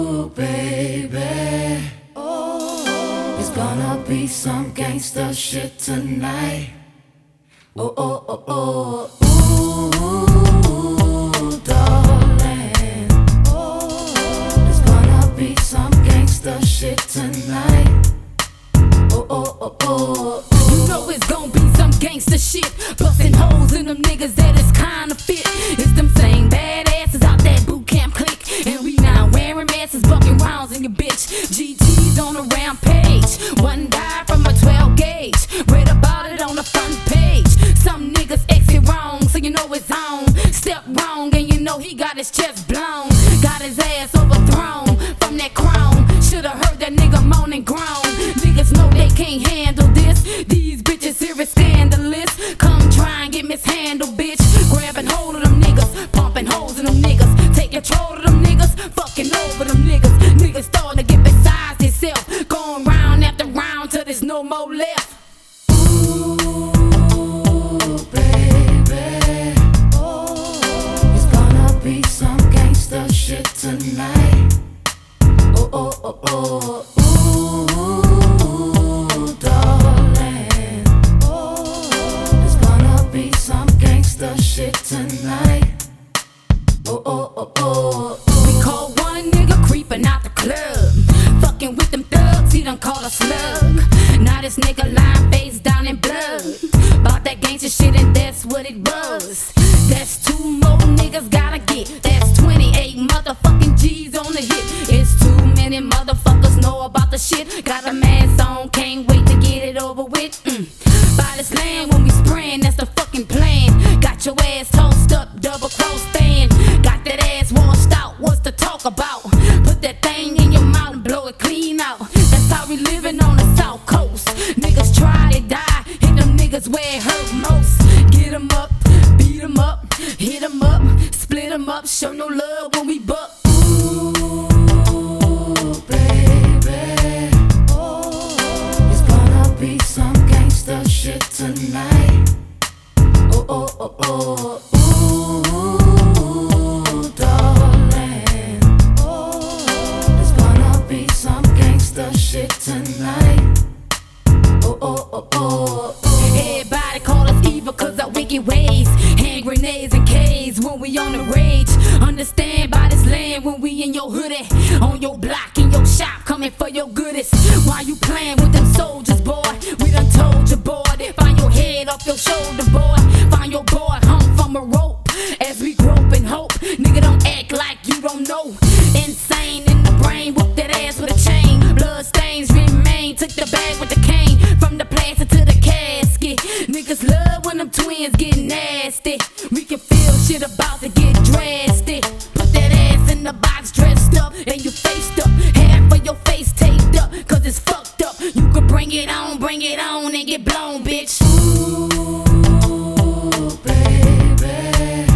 Ooh, baby. It's gonna be some gangster shit tonight. Oh, oh, oh, oh. Ooh, darling. It's gonna be some gangster shit tonight. Oh, oh, oh, oh. Wearing masses, bucking rounds in your bitch. GT's on a rampage. Niggas starting to get beside themselves. Going round after round till there's no more left. He done called a slug. Now this nigga lying face down in blood. Bought that gangster shit and that's what it was. That's two more niggas gotta get. That's 28 motherfucking G's on the hit. It's too many motherfuckers know about the shit. Got a mask on, can't wait to get it over with. Mm. Buy this land when we spraying, that's the fucking plan. Got your ass tossed up, double south coast. Niggas try to die, hit them niggas where it hurt most. Get 'em up, beat 'em up, hit 'em up, split 'em up, show no love when we buck. Ooh, baby. Oh, it's gonna be some gangster shit tonight. Oh, oh, oh, oh. Ooh, Everybody call us evil cause our wicked ways. Hand grenades and K's when we on the rage. Understand by this land when we in your hoodie. On your block, in your shop, coming for your goodies. Why you playing with them soldiers, boy? We done told you, boy. They find your head off your shoulder, boy. Find your boy hung from a rope. As we grope and hope. Nigga, don't act like you don't know. Insane in the brain, whoop that ass with a chain. Blood stains remain. Took the bag with the Niggas love when them twins get nasty. We can feel shit about to get drastic. Put that ass in the box, dressed up, and you faced up. Half of your face taped up, cause it's fucked up. You could bring it on, bring it on, and get blown, bitch. Ooh, baby.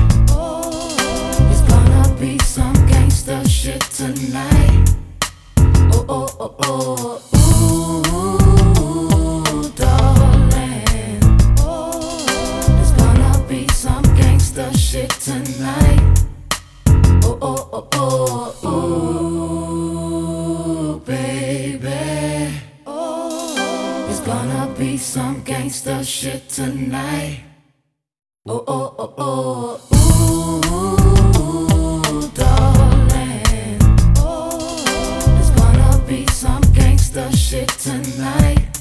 It's gonna be some gangster shit tonight. Oh, oh, oh, oh. Gonna be some gangster shit tonight. Oh, oh, oh, oh. Ooh, oh, be some gangster shit tonight.